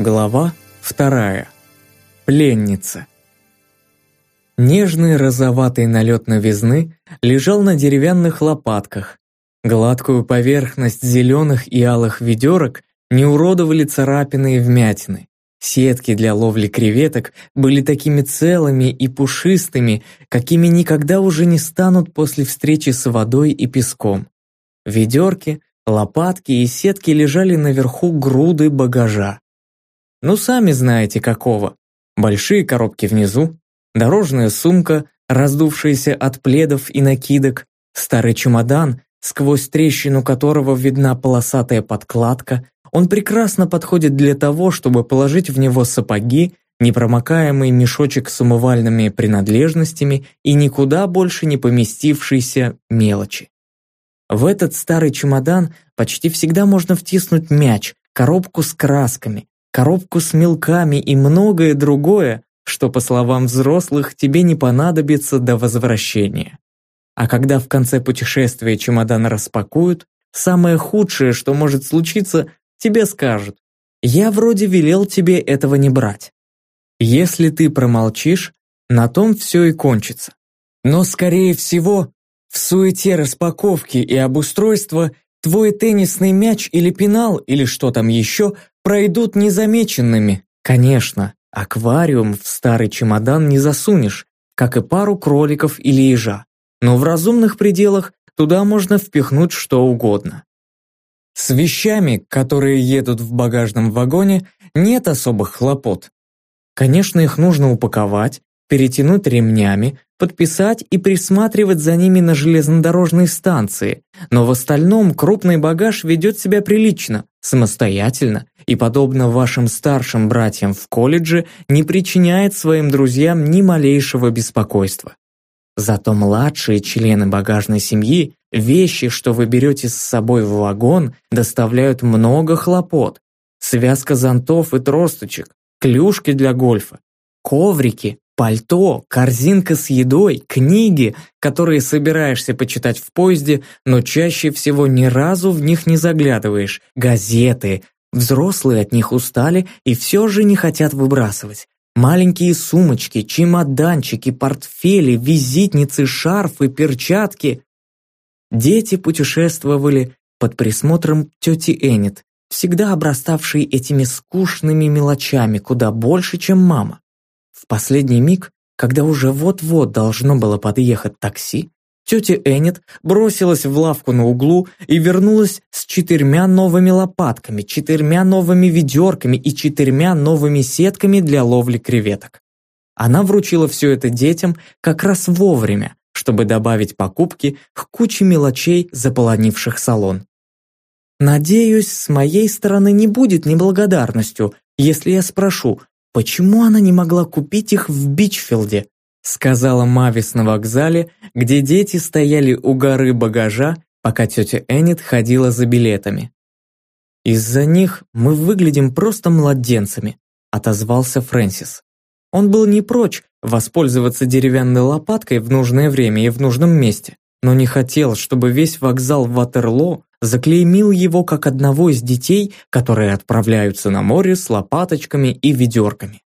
Глава вторая. Пленница. Нежный розоватый налет новизны лежал на деревянных лопатках. Гладкую поверхность зеленых и алых ведерок не уродовали царапины и вмятины. Сетки для ловли креветок были такими целыми и пушистыми, какими никогда уже не станут после встречи с водой и песком. Ведерки, лопатки и сетки лежали наверху груды багажа. Ну, сами знаете какого. Большие коробки внизу, дорожная сумка, раздувшаяся от пледов и накидок, старый чемодан, сквозь трещину которого видна полосатая подкладка, он прекрасно подходит для того, чтобы положить в него сапоги, непромокаемый мешочек с умывальными принадлежностями и никуда больше не поместившиеся мелочи. В этот старый чемодан почти всегда можно втиснуть мяч, коробку с красками, коробку с мелками и многое другое, что, по словам взрослых, тебе не понадобится до возвращения. А когда в конце путешествия чемодан распакуют, самое худшее, что может случиться, тебе скажут «Я вроде велел тебе этого не брать». Если ты промолчишь, на том все и кончится. Но, скорее всего, в суете распаковки и обустройства твой теннисный мяч или пенал или что там еще пройдут незамеченными. Конечно, аквариум в старый чемодан не засунешь, как и пару кроликов или ежа. Но в разумных пределах туда можно впихнуть что угодно. С вещами, которые едут в багажном вагоне, нет особых хлопот. Конечно, их нужно упаковать, перетянуть ремнями, подписать и присматривать за ними на железнодорожной станции, но в остальном крупный багаж ведет себя прилично, самостоятельно и, подобно вашим старшим братьям в колледже, не причиняет своим друзьям ни малейшего беспокойства. Зато младшие члены багажной семьи, вещи, что вы берете с собой в вагон, доставляют много хлопот. Связка зонтов и тросточек, клюшки для гольфа, коврики, пальто, корзинка с едой, книги, которые собираешься почитать в поезде, но чаще всего ни разу в них не заглядываешь, газеты. Взрослые от них устали и все же не хотят выбрасывать. Маленькие сумочки, чемоданчики, портфели, визитницы, шарфы, перчатки. Дети путешествовали под присмотром тети Эннет, всегда обраставшей этими скучными мелочами куда больше, чем мама. В последний миг, когда уже вот-вот должно было подъехать такси, тетя Эннет бросилась в лавку на углу и вернулась с четырьмя новыми лопатками, четырьмя новыми ведерками и четырьмя новыми сетками для ловли креветок. Она вручила все это детям как раз вовремя, чтобы добавить покупки к куче мелочей, заполонивших салон. «Надеюсь, с моей стороны не будет неблагодарностью, если я спрошу, почему она не могла купить их в Бичфилде?» сказала Мавис на вокзале, где дети стояли у горы багажа, пока тетя Эннет ходила за билетами. «Из-за них мы выглядим просто младенцами», отозвался Фрэнсис. Он был не прочь воспользоваться деревянной лопаткой в нужное время и в нужном месте, но не хотел, чтобы весь вокзал Ватерлоо заклеймил его как одного из детей, которые отправляются на море с лопаточками и ведерками.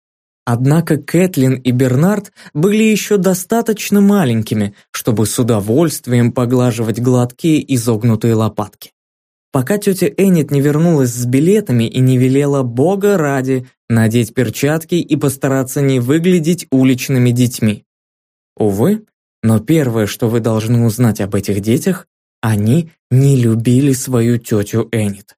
Однако Кэтлин и Бернард были еще достаточно маленькими, чтобы с удовольствием поглаживать гладкие изогнутые лопатки. Пока тетя Эннет не вернулась с билетами и не велела бога ради надеть перчатки и постараться не выглядеть уличными детьми. Увы, но первое, что вы должны узнать об этих детях, они не любили свою тетю Эннет.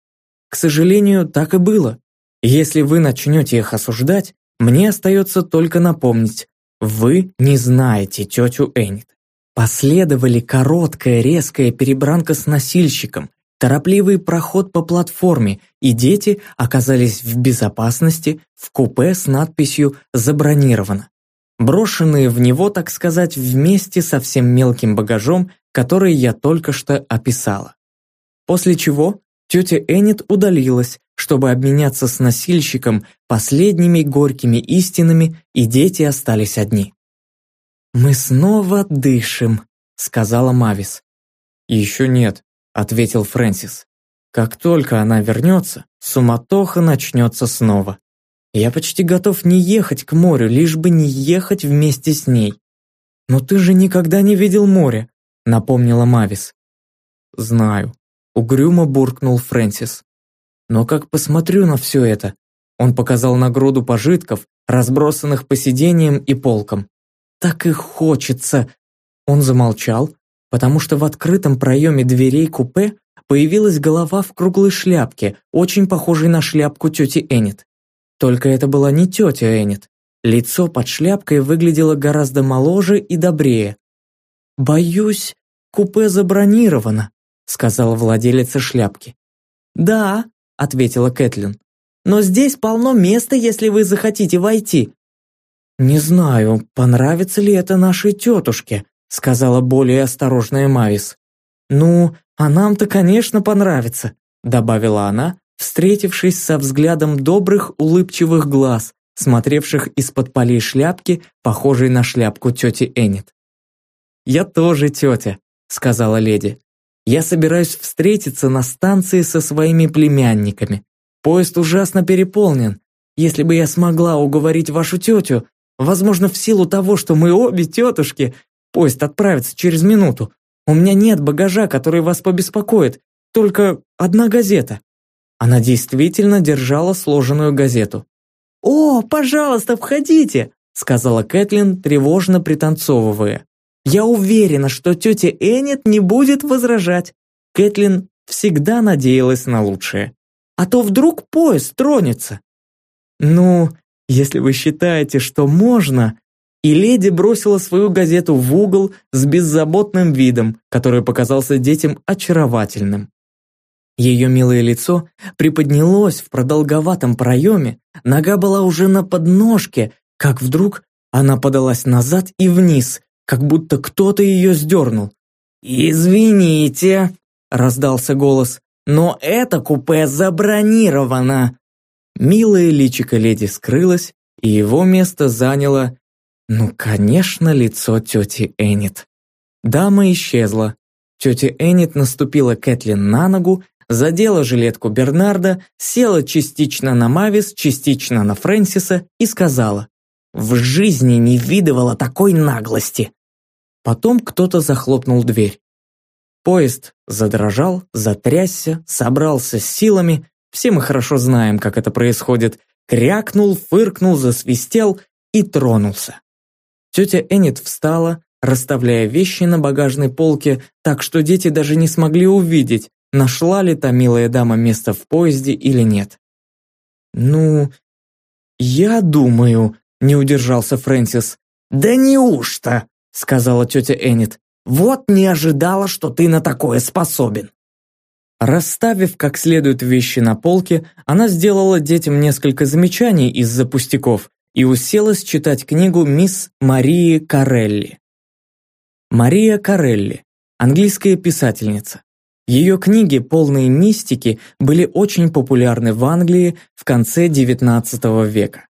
К сожалению, так и было. Если вы начнете их осуждать, мне остается только напомнить, вы не знаете тетю Эннет. Последовали короткая резкая перебранка с носильщиком, торопливый проход по платформе, и дети оказались в безопасности в купе с надписью «Забронировано». Брошенные в него, так сказать, вместе со всем мелким багажом, который я только что описала. После чего тетя Эннет удалилась, чтобы обменяться с носильщиком последними горькими истинами, и дети остались одни. «Мы снова дышим», — сказала Мавис. «Еще нет», — ответил Фрэнсис. «Как только она вернется, суматоха начнется снова. Я почти готов не ехать к морю, лишь бы не ехать вместе с ней. Но ты же никогда не видел море, напомнила Мавис. Знаю, угрюмо буркнул Фрэнсис. Но как посмотрю на все это, он показал на груду пожитков, разбросанных по сиденьям и полкам. Так и хочется. Он замолчал, потому что в открытом проеме дверей купе появилась голова в круглой шляпке, очень похожей на шляпку тети Эннет. Только это была не тетя Эннет. Лицо под шляпкой выглядело гораздо моложе и добрее. «Боюсь, купе забронировано», — сказала владелица шляпки. «Да», — ответила Кэтлин. «Но здесь полно места, если вы захотите войти». «Не знаю, понравится ли это нашей тетушке», — сказала более осторожная Мавис. «Ну, а нам-то, конечно, понравится», — добавила она, встретившись со взглядом добрых улыбчивых глаз, смотревших из-под полей шляпки, похожей на шляпку тети Эннет. «Я тоже тетя», — сказала леди. «Я собираюсь встретиться на станции со своими племянниками. Поезд ужасно переполнен. Если бы я смогла уговорить вашу тетю, возможно, в силу того, что мы обе тетушки, поезд отправится через минуту. У меня нет багажа, который вас побеспокоит, только одна газета. Она действительно держала сложенную газету. «О, пожалуйста, входите!» сказала Кэтлин, тревожно пританцовывая. «Я уверена, что тетя Эннет не будет возражать». Кэтлин всегда надеялась на лучшее. «А то вдруг поезд тронется». «Ну, если вы считаете, что можно...» И леди бросила свою газету в угол с беззаботным видом, который показался детям очаровательным. Ее милое лицо приподнялось в продолговатом проеме, нога была уже на подножке, как вдруг она подалась назад и вниз, как будто кто-то ее сдернул. «Извините», — раздался голос, «но это купе забронировано». Милое личико леди скрылось, и его место заняло, ну, конечно, лицо тети Эннет. Дама исчезла. Тетя Эннет наступила Кэтлин на ногу задела жилетку Бернарда, села частично на Мавис, частично на Фрэнсиса и сказала «В жизни не видывала такой наглости!» Потом кто-то захлопнул дверь. Поезд задрожал, затрясся, собрался с силами, все мы хорошо знаем, как это происходит, крякнул, фыркнул, засвистел и тронулся. Тетя Эннет встала, расставляя вещи на багажной полке, так что дети даже не смогли увидеть, нашла ли та милая дама место в поезде или нет. «Ну, я думаю», — не удержался Фрэнсис. «Да неужто?» — сказала тетя Эннет. «Вот не ожидала, что ты на такое способен». Расставив как следует вещи на полке, она сделала детям несколько замечаний из-за пустяков и уселась читать книгу мисс Марии Карелли. Мария Карелли, английская писательница. Ее книги, полные мистики, были очень популярны в Англии в конце XIX века.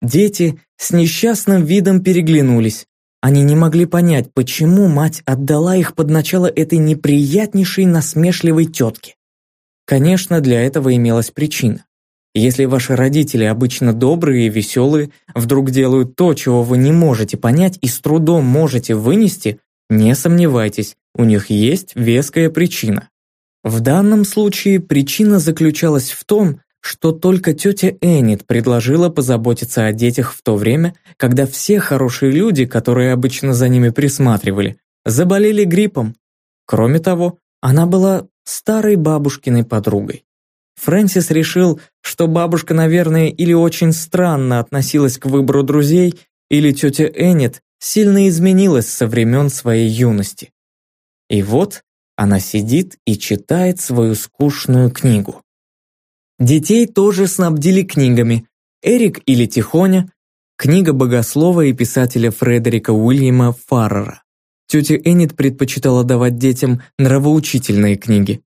Дети с несчастным видом переглянулись. Они не могли понять, почему мать отдала их под начало этой неприятнейшей насмешливой тетки. Конечно, для этого имелась причина. Если ваши родители обычно добрые и веселые, вдруг делают то, чего вы не можете понять и с трудом можете вынести, не сомневайтесь, у них есть веская причина. В данном случае причина заключалась в том, что только тетя Эннет предложила позаботиться о детях в то время, когда все хорошие люди, которые обычно за ними присматривали, заболели гриппом. Кроме того, она была старой бабушкиной подругой. Фрэнсис решил, что бабушка, наверное, или очень странно относилась к выбору друзей, или тетя Эннет сильно изменилась со времен своей юности. И вот она сидит и читает свою скучную книгу. Детей тоже снабдили книгами. Эрик или Тихоня, книга богослова и писателя Фредерика Уильяма Фаррера. Тетя Эннет предпочитала давать детям нравоучительные книги.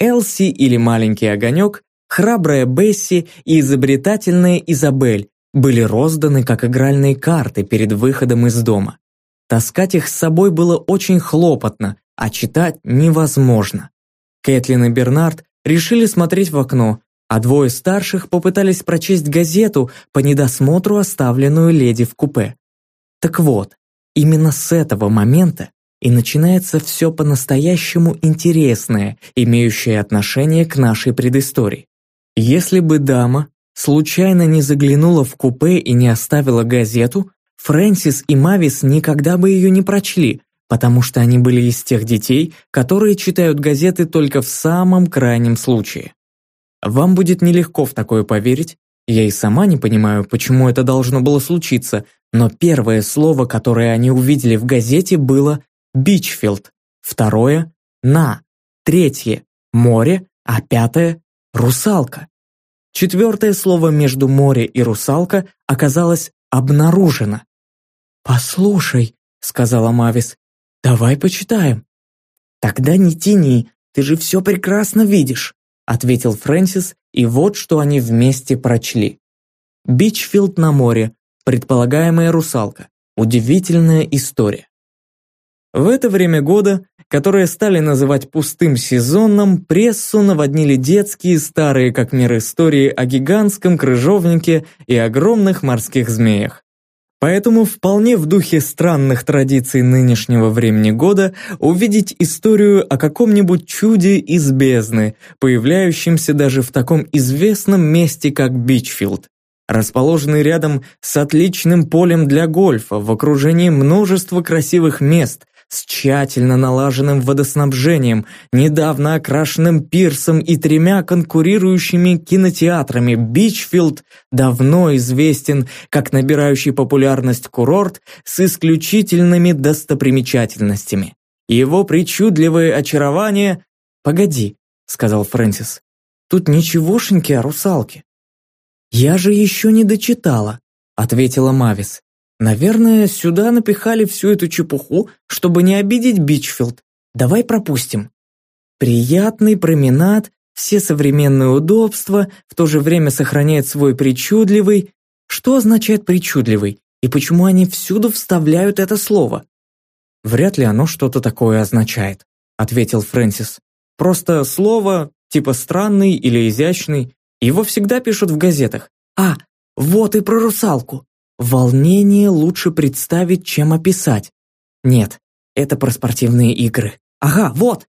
Элси или Маленький огонек, храбрая Бесси и изобретательная Изабель были розданы как игральные карты перед выходом из дома. Таскать их с собой было очень хлопотно, а читать невозможно. Кэтлин и Бернард решили смотреть в окно, а двое старших попытались прочесть газету по недосмотру, оставленную леди в купе. Так вот, именно с этого момента и начинается все по-настоящему интересное, имеющее отношение к нашей предыстории. Если бы дама случайно не заглянула в купе и не оставила газету, Фрэнсис и Мавис никогда бы ее не прочли, потому что они были из тех детей, которые читают газеты только в самом крайнем случае. Вам будет нелегко в такое поверить, я и сама не понимаю, почему это должно было случиться, но первое слово, которое они увидели в газете, было «Бичфилд», второе «На», третье «Море», а пятое «Русалка». Четвертое слово между «море» и «русалка» оказалось «обнаружено». «Послушай», — сказала Мавис, — «давай почитаем». «Тогда не тяни, ты же все прекрасно видишь», — ответил Фрэнсис, и вот что они вместе прочли. «Бичфилд на море. Предполагаемая русалка. Удивительная история». В это время года, которое стали называть пустым сезоном, прессу наводнили детские старые как мир истории о гигантском крыжовнике и огромных морских змеях. Поэтому вполне в духе странных традиций нынешнего времени года увидеть историю о каком-нибудь чуде из бездны, появляющемся даже в таком известном месте, как Бичфилд, расположенный рядом с отличным полем для гольфа в окружении множества красивых мест, с тщательно налаженным водоснабжением, недавно окрашенным пирсом и тремя конкурирующими кинотеатрами, Бичфилд давно известен как набирающий популярность курорт с исключительными достопримечательностями. Его причудливое очарование... «Погоди», — сказал Фрэнсис, — «тут ничегошеньки о русалке». «Я же еще не дочитала», — ответила Мавис. Наверное, сюда напихали всю эту чепуху, чтобы не обидеть Бичфилд. Давай пропустим. Приятный променад, все современные удобства, в то же время сохраняет свой причудливый. Что означает причудливый? И почему они всюду вставляют это слово? Вряд ли оно что-то такое означает, ответил Фрэнсис. Просто слово, типа странный или изящный, его всегда пишут в газетах. А, вот и про русалку. Волнение лучше представить, чем описать. Нет, это про спортивные игры. Ага, вот!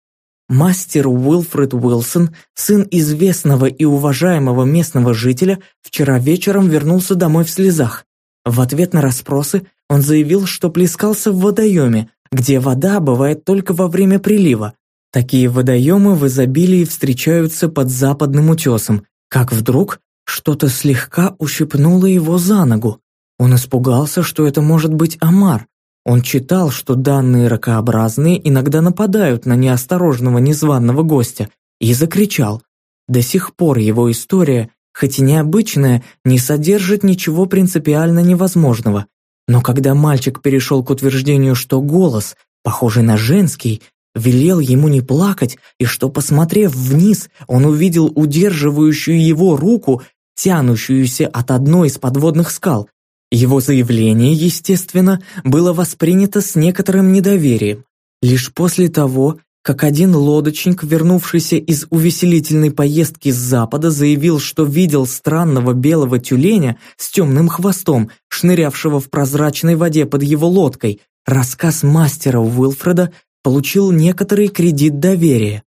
Мастер Уилфред Уилсон, сын известного и уважаемого местного жителя, вчера вечером вернулся домой в слезах. В ответ на расспросы он заявил, что плескался в водоеме, где вода бывает только во время прилива. Такие водоемы в изобилии встречаются под западным утесом, как вдруг что-то слегка ущипнуло его за ногу. Он испугался, что это может быть омар. Он читал, что данные ракообразные иногда нападают на неосторожного незваного гостя, и закричал. До сих пор его история, хоть и необычная, не содержит ничего принципиально невозможного. Но когда мальчик перешел к утверждению, что голос, похожий на женский, велел ему не плакать, и что, посмотрев вниз, он увидел удерживающую его руку, тянущуюся от одной из подводных скал, его заявление, естественно, было воспринято с некоторым недоверием. Лишь после того, как один лодочник, вернувшийся из увеселительной поездки с запада, заявил, что видел странного белого тюленя с темным хвостом, шнырявшего в прозрачной воде под его лодкой, рассказ мастера Уилфреда получил некоторый кредит доверия.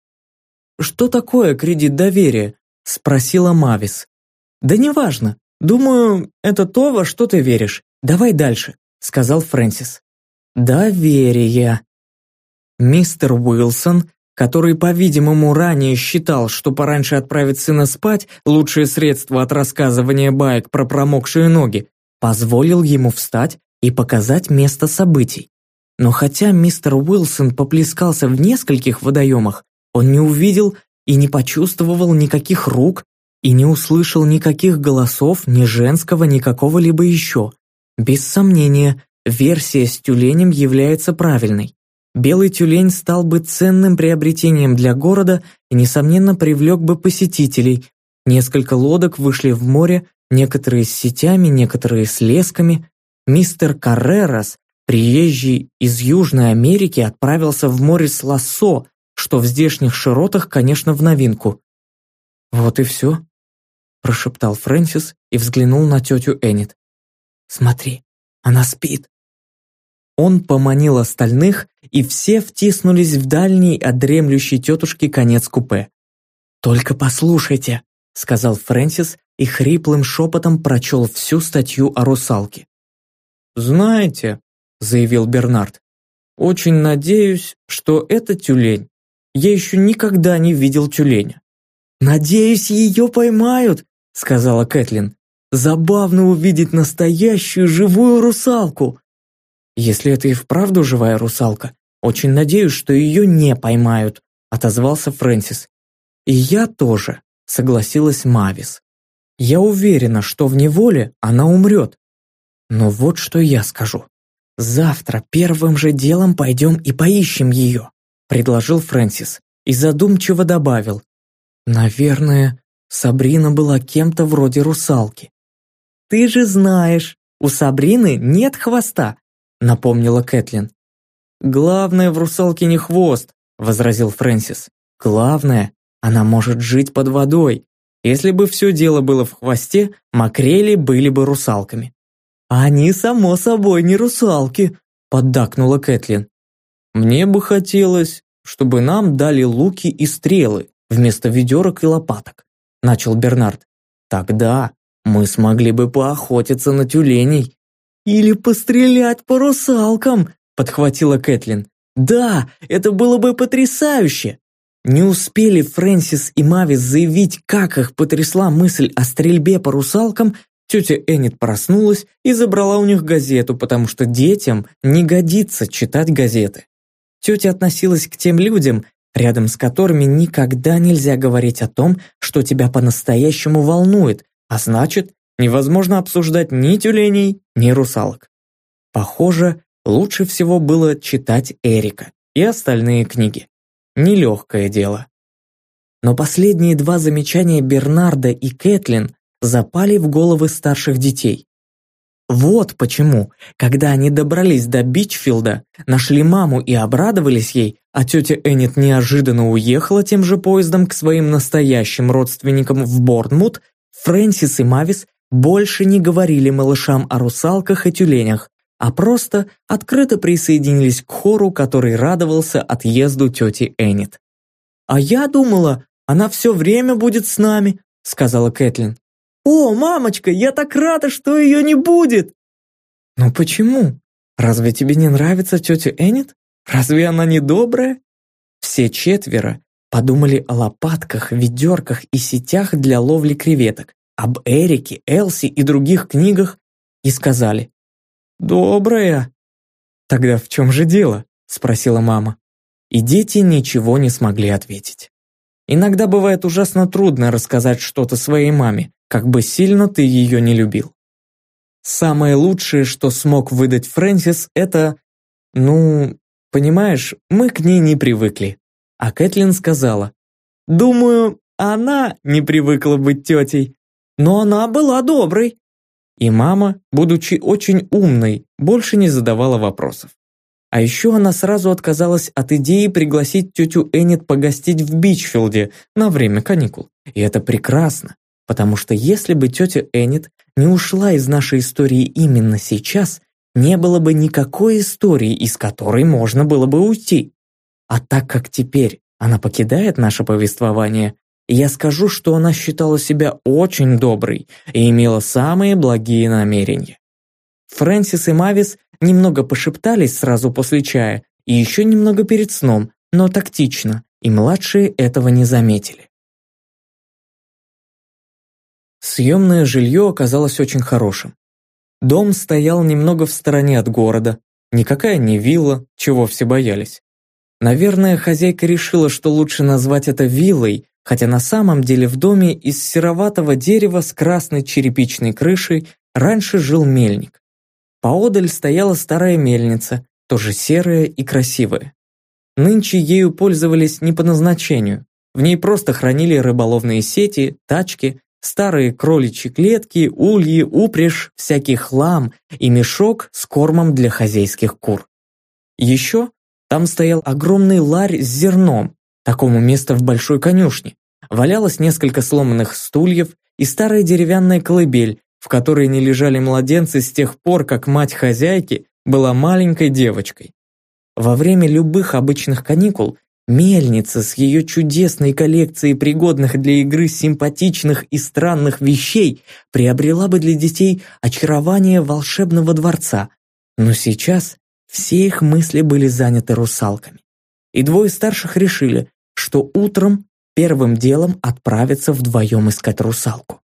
«Что такое кредит доверия?» – спросила Мавис. «Да неважно. «Думаю, это то, во что ты веришь. Давай дальше», — сказал Фрэнсис. «Доверие». Мистер Уилсон, который, по-видимому, ранее считал, что пораньше отправить сына спать – лучшее средство от рассказывания баек про промокшие ноги, позволил ему встать и показать место событий. Но хотя мистер Уилсон поплескался в нескольких водоемах, он не увидел и не почувствовал никаких рук, и не услышал никаких голосов, ни женского, ни какого-либо еще. Без сомнения, версия с тюленем является правильной. Белый тюлень стал бы ценным приобретением для города и, несомненно, привлек бы посетителей. Несколько лодок вышли в море, некоторые с сетями, некоторые с лесками. Мистер Каррерас, приезжий из Южной Америки, отправился в море с лассо, что в здешних широтах, конечно, в новинку. Вот и все. Прошептал Фрэнсис и взглянул на тетю Эннет. «Смотри, она спит». Он поманил остальных, и все втиснулись в дальний от дремлющей тетушки конец купе. «Только послушайте», — сказал Фрэнсис и хриплым шепотом прочел всю статью о русалке. «Знаете», — заявил Бернард, «очень надеюсь, что это тюлень. Я еще никогда не видел тюленя». «Надеюсь, ее поймают», — сказала Кэтлин. «Забавно увидеть настоящую живую русалку». «Если это и вправду живая русалка, очень надеюсь, что ее не поймают», — отозвался Фрэнсис. «И я тоже», — согласилась Мавис. «Я уверена, что в неволе она умрет. Но вот что я скажу. Завтра первым же делом пойдем и поищем ее», — предложил Фрэнсис и задумчиво добавил. «Наверное, Сабрина была кем-то вроде русалки». «Ты же знаешь, у Сабрины нет хвоста», — напомнила Кэтлин. «Главное в русалке не хвост», — возразил Фрэнсис. «Главное, она может жить под водой. Если бы все дело было в хвосте, макрели были бы русалками». «Они, само собой, не русалки», — поддакнула Кэтлин. «Мне бы хотелось, чтобы нам дали луки и стрелы вместо ведерок и лопаток», — начал Бернард. «Тогда мы смогли бы поохотиться на тюленей». «Или пострелять по русалкам», — подхватила Кэтлин. «Да, это было бы потрясающе!» Не успели Фрэнсис и Мавис заявить, как их потрясла мысль о стрельбе по русалкам, тетя Эннет проснулась и забрала у них газету, потому что детям не годится читать газеты. Тетя относилась к тем людям, рядом с которыми никогда нельзя говорить о том, что тебя по-настоящему волнует, а значит, невозможно обсуждать ни тюленей, ни русалок. Похоже, лучше всего было читать Эрика и остальные книги. Нелегкое дело. Но последние два замечания Бернарда и Кэтлин запали в головы старших детей. Вот почему, когда они добрались до Бичфилда, нашли маму и обрадовались ей, а тетя Эннет неожиданно уехала тем же поездом к своим настоящим родственникам в Борнмут, Фрэнсис и Мавис больше не говорили малышам о русалках и тюленях, а просто открыто присоединились к хору, который радовался отъезду тети Эннет. «А я думала, она все время будет с нами», — сказала Кэтлин. «О, мамочка, я так рада, что ее не будет!» «Но почему? Разве тебе не нравится тетя Эннет? Разве она не добрая?» Все четверо подумали о лопатках, ведерках и сетях для ловли креветок, об Эрике, Элси и других книгах и сказали «Добрая». «Тогда в чем же дело?» – спросила мама. И дети ничего не смогли ответить. Иногда бывает ужасно трудно рассказать что-то своей маме, как бы сильно ты ее не любил. Самое лучшее, что смог выдать Фрэнсис, это... Ну, понимаешь, мы к ней не привыкли. А Кэтлин сказала, «Думаю, она не привыкла быть тетей, но она была доброй». И мама, будучи очень умной, больше не задавала вопросов. А еще она сразу отказалась от идеи пригласить тетю Эннет погостить в Бичфилде на время каникул. И это прекрасно, потому что если бы тетя Эннет не ушла из нашей истории именно сейчас, не было бы никакой истории, из которой можно было бы уйти. А так как теперь она покидает наше повествование, я скажу, что она считала себя очень доброй и имела самые благие намерения. Фрэнсис и Мавис немного пошептались сразу после чая и еще немного перед сном, но тактично, и младшие этого не заметили. Съемное жилье оказалось очень хорошим. Дом стоял немного в стороне от города, никакая не вилла, чего все боялись. Наверное, хозяйка решила, что лучше назвать это виллой, хотя на самом деле в доме из сероватого дерева с красной черепичной крышей раньше жил мельник. Поодаль стояла старая мельница, тоже серая и красивая. Нынче ею пользовались не по назначению. В ней просто хранили рыболовные сети, тачки, старые кроличьи клетки, ульи, упряжь, всякий хлам и мешок с кормом для хозяйских кур. Еще там стоял огромный ларь с зерном, такому места в большой конюшне. Валялось несколько сломанных стульев, и старая деревянная колыбель, в которой не лежали младенцы с тех пор, как мать хозяйки была маленькой девочкой. Во время любых обычных каникул мельница с ее чудесной коллекцией пригодных для игры симпатичных и странных вещей приобрела бы для детей очарование волшебного дворца, но сейчас все их мысли были заняты русалками. И двое старших решили, что утром первым делом отправятся вдвоем искать русалку.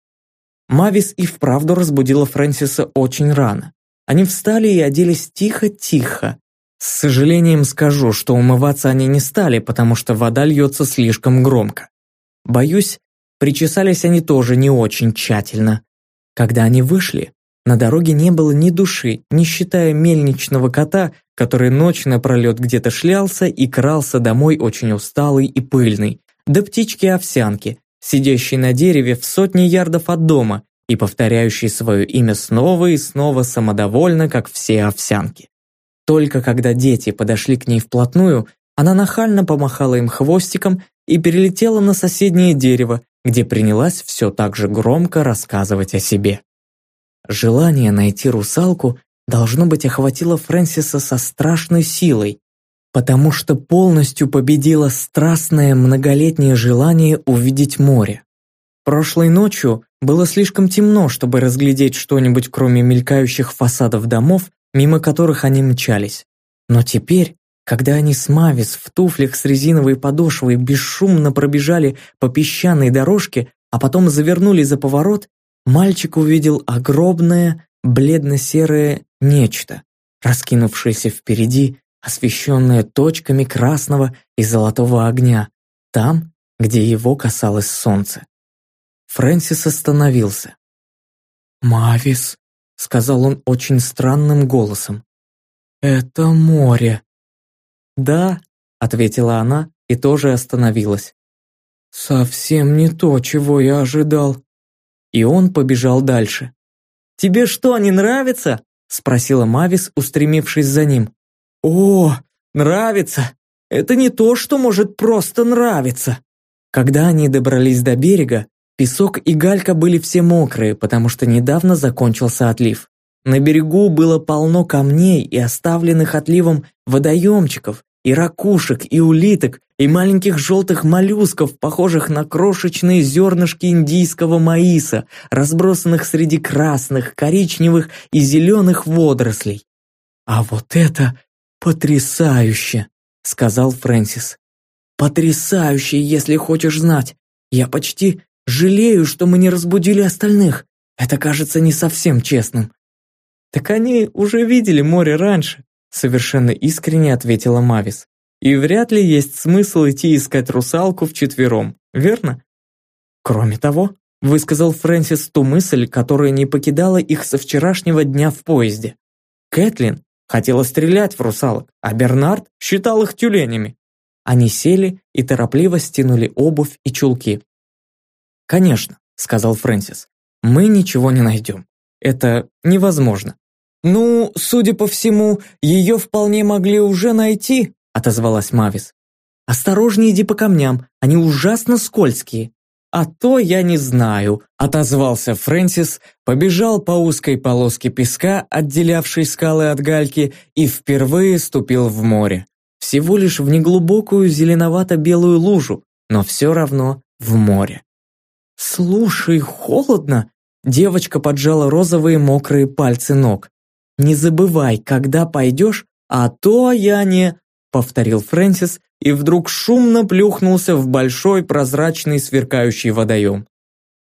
Мавис и вправду разбудила Фрэнсиса очень рано. Они встали и оделись тихо-тихо. С сожалением скажу, что умываться они не стали, потому что вода льется слишком громко. Боюсь, причесались они тоже не очень тщательно. Когда они вышли, на дороге не было ни души, не считая мельничного кота, который ночь напролет где-то шлялся и крался домой очень усталый и пыльный, да птички-овсянки, сидящей на дереве в сотни ярдов от дома и повторяющей свое имя снова и снова самодовольно, как все овсянки. Только когда дети подошли к ней вплотную, она нахально помахала им хвостиком и перелетела на соседнее дерево, где принялась все так же громко рассказывать о себе. Желание найти русалку должно быть охватило Фрэнсиса со страшной силой, потому что полностью победило страстное многолетнее желание увидеть море. Прошлой ночью было слишком темно, чтобы разглядеть что-нибудь, кроме мелькающих фасадов домов, мимо которых они мчались. Но теперь, когда они с Мавис в туфлях с резиновой подошвой бесшумно пробежали по песчаной дорожке, а потом завернули за поворот, мальчик увидел огромное, бледно-серое нечто, раскинувшееся впереди, освещенное точками красного и золотого огня, там, где его касалось солнце. Фрэнсис остановился. «Мавис», — сказал он очень странным голосом, — «это море». «Да», — ответила она и тоже остановилась. «Совсем не то, чего я ожидал», и он побежал дальше. «Тебе что, не нравится?» – спросила Мавис, устремившись за ним. «О, нравится! Это не то, что может просто нравиться!» Когда они добрались до берега, песок и галька были все мокрые, потому что недавно закончился отлив. На берегу было полно камней и оставленных отливом водоемчиков, и ракушек, и улиток, и маленьких желтых моллюсков, похожих на крошечные зернышки индийского маиса, разбросанных среди красных, коричневых и зеленых водорослей. «А вот это потрясающе!» — сказал Фрэнсис. «Потрясающе, если хочешь знать. Я почти жалею, что мы не разбудили остальных. Это кажется не совсем честным». «Так они уже видели море раньше», совершенно искренне ответила Мавис. И вряд ли есть смысл идти искать русалку вчетвером, верно? Кроме того, высказал Фрэнсис ту мысль, которая не покидала их со вчерашнего дня в поезде. Кэтлин хотела стрелять в русалок, а Бернард считал их тюленями. Они сели и торопливо стянули обувь и чулки. «Конечно», — сказал Фрэнсис, — «мы ничего не найдем. Это невозможно. «Ну, судя по всему, ее вполне могли уже найти», отозвалась Мавис. «Осторожнее иди по камням, они ужасно скользкие». «А то я не знаю», — отозвался Фрэнсис, побежал по узкой полоске песка, отделявшей скалы от гальки, и впервые ступил в море. Всего лишь в неглубокую зеленовато-белую лужу, но все равно в море. «Слушай, холодно!» Девочка поджала розовые мокрые пальцы ног. «Не забывай, когда пойдешь, а то я не...» повторил Фрэнсис и вдруг шумно плюхнулся в большой прозрачный сверкающий водоем.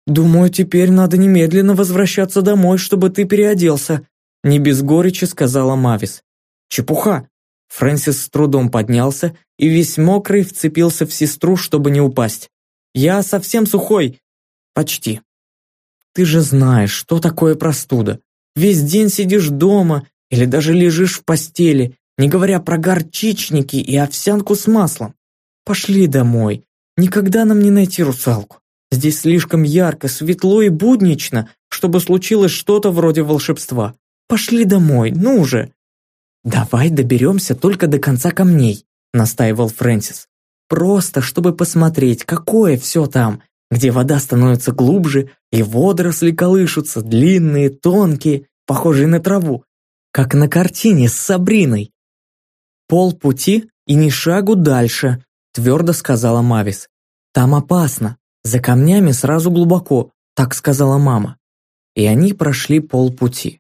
«Думаю, теперь надо немедленно возвращаться домой, чтобы ты переоделся», не без горечи сказала Мавис. «Чепуха!» Фрэнсис с трудом поднялся и весь мокрый вцепился в сестру, чтобы не упасть. «Я совсем сухой!» «Почти!» «Ты же знаешь, что такое простуда. Весь день сидишь дома или даже лежишь в постели, не говоря про горчичники и овсянку с маслом. Пошли домой. Никогда нам не найти русалку. Здесь слишком ярко, светло и буднично, чтобы случилось что-то вроде волшебства. Пошли домой, ну уже. Давай доберемся только до конца камней, настаивал Фрэнсис. Просто, чтобы посмотреть, какое все там. Где вода становится глубже, и водоросли колышутся, длинные, тонкие, похожие на траву, как на картине с Сабриной. «Полпути и ни шагу дальше», – твердо сказала Мавис. «Там опасно, за камнями сразу глубоко, так сказала мама». И они прошли полпути.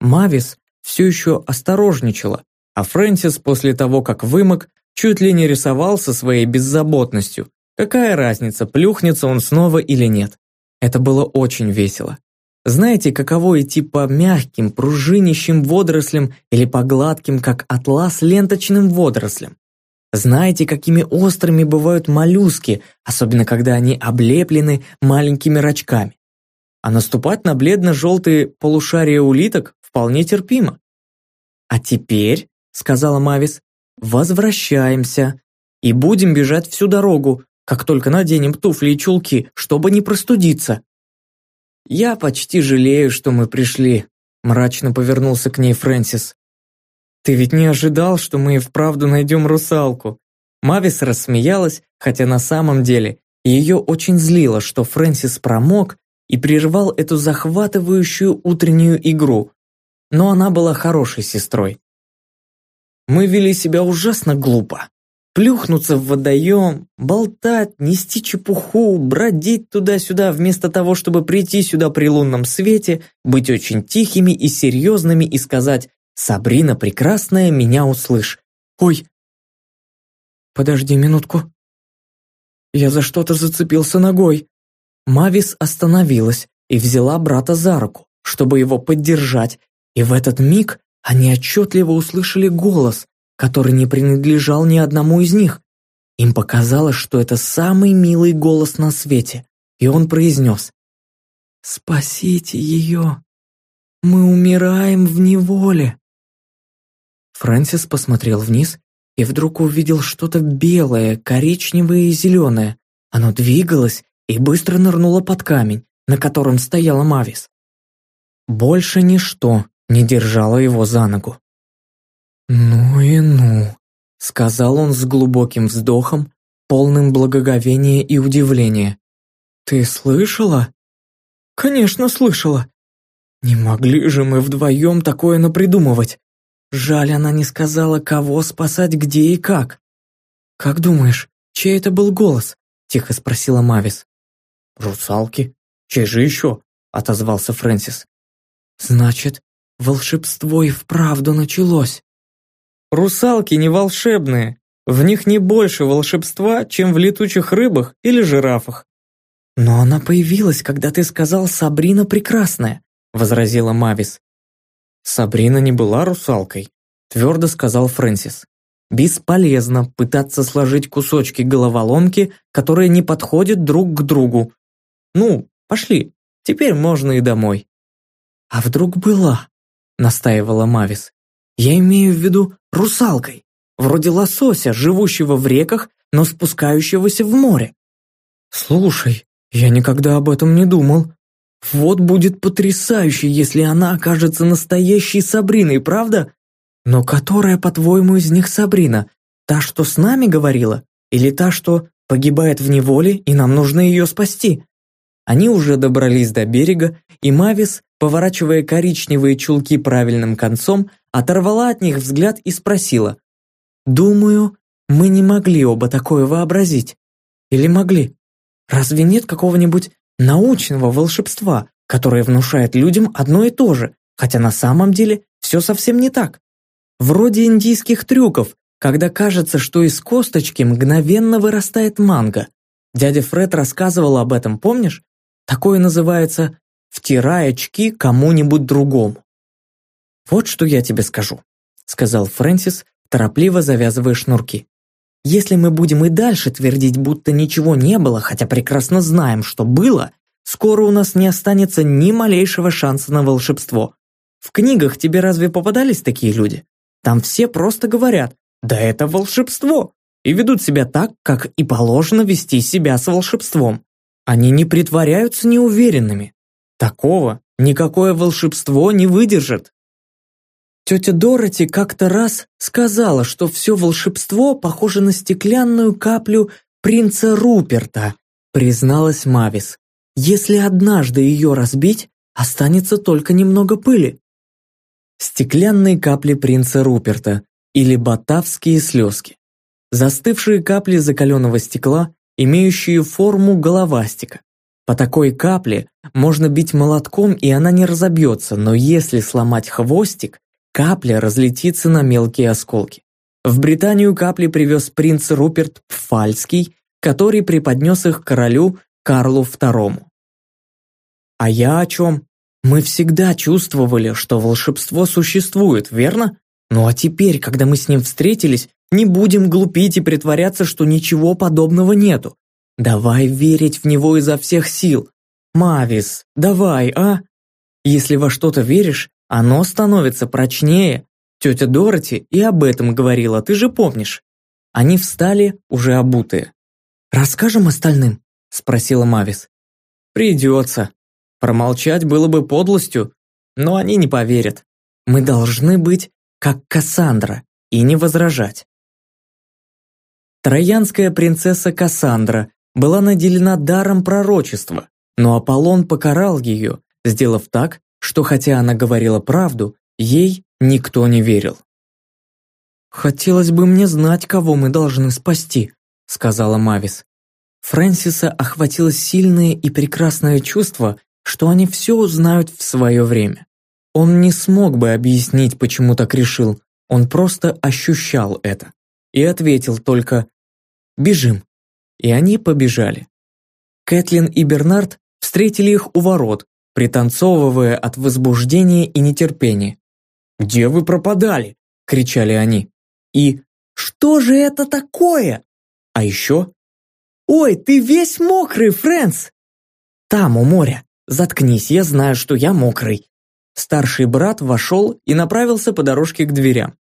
Мавис все еще осторожничала, а Фрэнсис после того, как вымок, чуть ли не рисовался своей беззаботностью. Какая разница, плюхнется он снова или нет? Это было очень весело. Знаете, каково идти по мягким, пружинищим водорослям или по гладким, как атлас, ленточным водорослям? Знаете, какими острыми бывают моллюски, особенно когда они облеплены маленькими рачками? А наступать на бледно-желтые полушария улиток вполне терпимо. «А теперь», — сказала Мавис, — «возвращаемся и будем бежать всю дорогу, как только наденем туфли и чулки, чтобы не простудиться». «Я почти жалею, что мы пришли», – мрачно повернулся к ней Фрэнсис. «Ты ведь не ожидал, что мы и вправду найдем русалку?» Мавис рассмеялась, хотя на самом деле ее очень злило, что Фрэнсис промок и прервал эту захватывающую утреннюю игру. Но она была хорошей сестрой. «Мы вели себя ужасно глупо», Плюхнуться в водоем, болтать, нести чепуху, бродить туда-сюда, вместо того, чтобы прийти сюда при лунном свете, быть очень тихими и серьезными и сказать «Сабрина прекрасная, меня услышь». «Ой!» «Подожди минутку». Я за что-то зацепился ногой. Мавис остановилась и взяла брата за руку, чтобы его поддержать, и в этот миг они отчетливо услышали голос, который не принадлежал ни одному из них. Им показалось, что это самый милый голос на свете, и он произнес «Спасите ее! Мы умираем в неволе!» Фрэнсис посмотрел вниз и вдруг увидел что-то белое, коричневое и зеленое. Оно двигалось и быстро нырнуло под камень, на котором стояла Мавис. Больше ничто не держало его за ногу. «Ну и ну», — сказал он с глубоким вздохом, полным благоговения и удивления. «Ты слышала?» «Конечно, слышала. Не могли же мы вдвоем такое напридумывать. Жаль, она не сказала, кого спасать, где и как. Как думаешь, чей это был голос?» — тихо спросила Мавис. «Русалки? Чей же еще?» — отозвался Фрэнсис. «Значит, волшебство и вправду началось». Русалки не волшебные, в них не больше волшебства, чем в летучих рыбах или жирафах. «Но она появилась, когда ты сказал «Сабрина прекрасная», — возразила Мавис. «Сабрина не была русалкой», — твердо сказал Фрэнсис. «Бесполезно пытаться сложить кусочки головоломки, которые не подходят друг к другу. Ну, пошли, теперь можно и домой». «А вдруг была?» — настаивала Мавис. Я имею в виду русалкой, вроде лосося, живущего в реках, но спускающегося в море. Слушай, я никогда об этом не думал. Вот будет потрясающе, если она окажется настоящей Сабриной, правда? Но которая, по-твоему, из них Сабрина? Та, что с нами говорила? Или та, что погибает в неволе, и нам нужно ее спасти? Они уже добрались до берега, и Мавис, поворачивая коричневые чулки правильным концом, оторвала от них взгляд и спросила. «Думаю, мы не могли оба такое вообразить. Или могли? Разве нет какого-нибудь научного волшебства, которое внушает людям одно и то же, хотя на самом деле все совсем не так? Вроде индийских трюков, когда кажется, что из косточки мгновенно вырастает манго. Дядя Фред рассказывал об этом, помнишь? Такое называется «втирай очки кому-нибудь другому». «Вот что я тебе скажу», — сказал Фрэнсис, торопливо завязывая шнурки. «Если мы будем и дальше твердить, будто ничего не было, хотя прекрасно знаем, что было, скоро у нас не останется ни малейшего шанса на волшебство. В книгах тебе разве попадались такие люди? Там все просто говорят «да это волшебство» и ведут себя так, как и положено вести себя с волшебством. Они не притворяются неуверенными. Такого никакое волшебство не выдержит. Тетя Дороти как-то раз сказала, что все волшебство похоже на стеклянную каплю принца Руперта, призналась Мавис. «Если однажды ее разбить, останется только немного пыли». Стеклянные капли принца Руперта или батавские слезки. Застывшие капли закаленного стекла, имеющие форму головастика. По такой капле можно бить молотком, и она не разобьется, но если сломать хвостик, капля разлетится на мелкие осколки. В Британию капли привез принц Руперт Пфальский, который преподнес их королю Карлу II. А я о чем? Мы всегда чувствовали, что волшебство существует, верно? Ну а теперь, когда мы с ним встретились, не будем глупить и притворяться, что ничего подобного нету. Давай верить в него изо всех сил. Мавис, давай, а? Если во что-то веришь, оно становится прочнее. Тетя Дороти и об этом говорила, ты же помнишь. Они встали, уже обутые. «Расскажем остальным?» – спросила Мавис. «Придется. Промолчать было бы подлостью, но они не поверят. Мы должны быть как Кассандра и не возражать». Троянская принцесса Кассандра была наделена даром пророчества, но Аполлон покарал ее, сделав так, что хотя она говорила правду, ей никто не верил. «Хотелось бы мне знать, кого мы должны спасти», сказала Мавис. Фрэнсиса охватило сильное и прекрасное чувство, что они все узнают в свое время. Он не смог бы объяснить, почему так решил, он просто ощущал это. И ответил только «Бежим» и они побежали. Кэтлин и Бернард встретили их у ворот, пританцовывая от возбуждения и нетерпения. «Где вы пропадали?» – кричали они. И «Что же это такое?» А еще «Ой, ты весь мокрый, Фрэнс!» «Там, у моря. Заткнись, я знаю, что я мокрый». Старший брат вошел и направился по дорожке к дверям.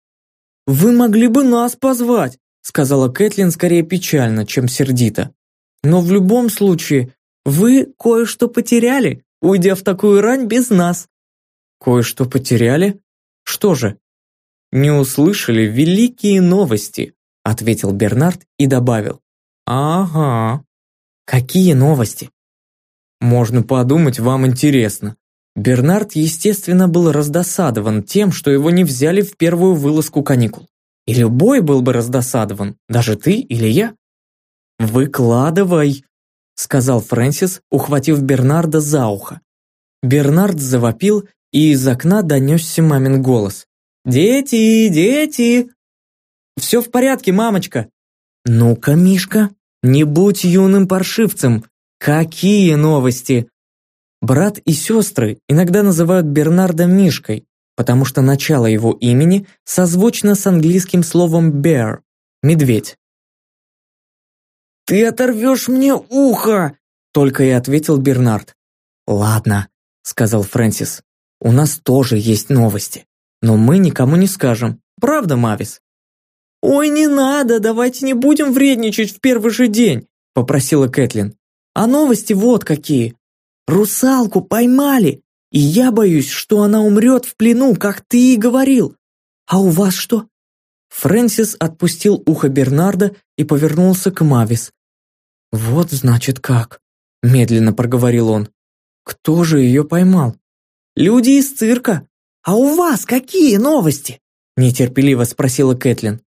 «Вы могли бы нас позвать!» сказала Кэтлин скорее печально, чем сердито. «Но в любом случае, вы кое-что потеряли, уйдя в такую рань без нас». «Кое-что потеряли? Что же?» «Не услышали великие новости», ответил Бернард и добавил. «Ага». «Какие новости?» «Можно подумать, вам интересно». Бернард, естественно, был раздосадован тем, что его не взяли в первую вылазку каникул. И любой был бы раздосадован, даже ты или я. «Выкладывай», — сказал Фрэнсис, ухватив Бернарда за ухо. Бернард завопил, и из окна донесся мамин голос. «Дети, дети!» «Все в порядке, мамочка!» «Ну-ка, Мишка, не будь юным паршивцем! Какие новости!» Брат и сестры иногда называют Бернарда Мишкой, потому что начало его имени созвучно с английским словом bear – медведь. «Ты оторвешь мне ухо!» – только и ответил Бернард. «Ладно», – сказал Фрэнсис, – «у нас тоже есть новости, но мы никому не скажем. Правда, Мавис?» «Ой, не надо, давайте не будем вредничать в первый же день», – попросила Кэтлин. «А новости вот какие. Русалку поймали, и я боюсь, что она умрет в плену, как ты и говорил. А у вас что?» Фрэнсис отпустил ухо Бернарда и повернулся к Мавис. «Вот, значит, как», – медленно проговорил он. «Кто же ее поймал?» «Люди из цирка. А у вас какие новости?» – нетерпеливо спросила Кэтлин.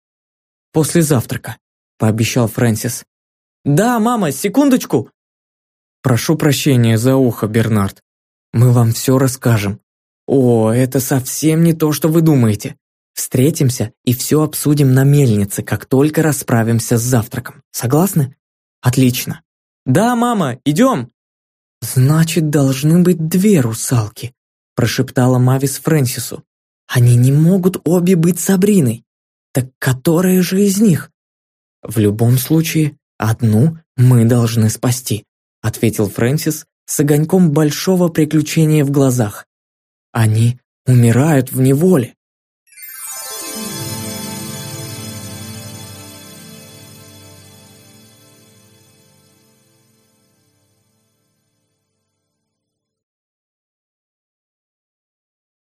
«После завтрака», – пообещал Фрэнсис. «Да, мама, секундочку!» «Прошу прощения за ухо, Бернард. Мы вам все расскажем. О, это совсем не то, что вы думаете. Встретимся и все обсудим на мельнице, как только расправимся с завтраком. Согласны? Отлично. Да, мама, идем. Значит, должны быть две русалки, прошептала Мавис Фрэнсису. Они не могут обе быть Сабриной. Так которая же из них? В любом случае, одну мы должны спасти, ответил Фрэнсис с огоньком большого приключения в глазах. Они умирают в неволе.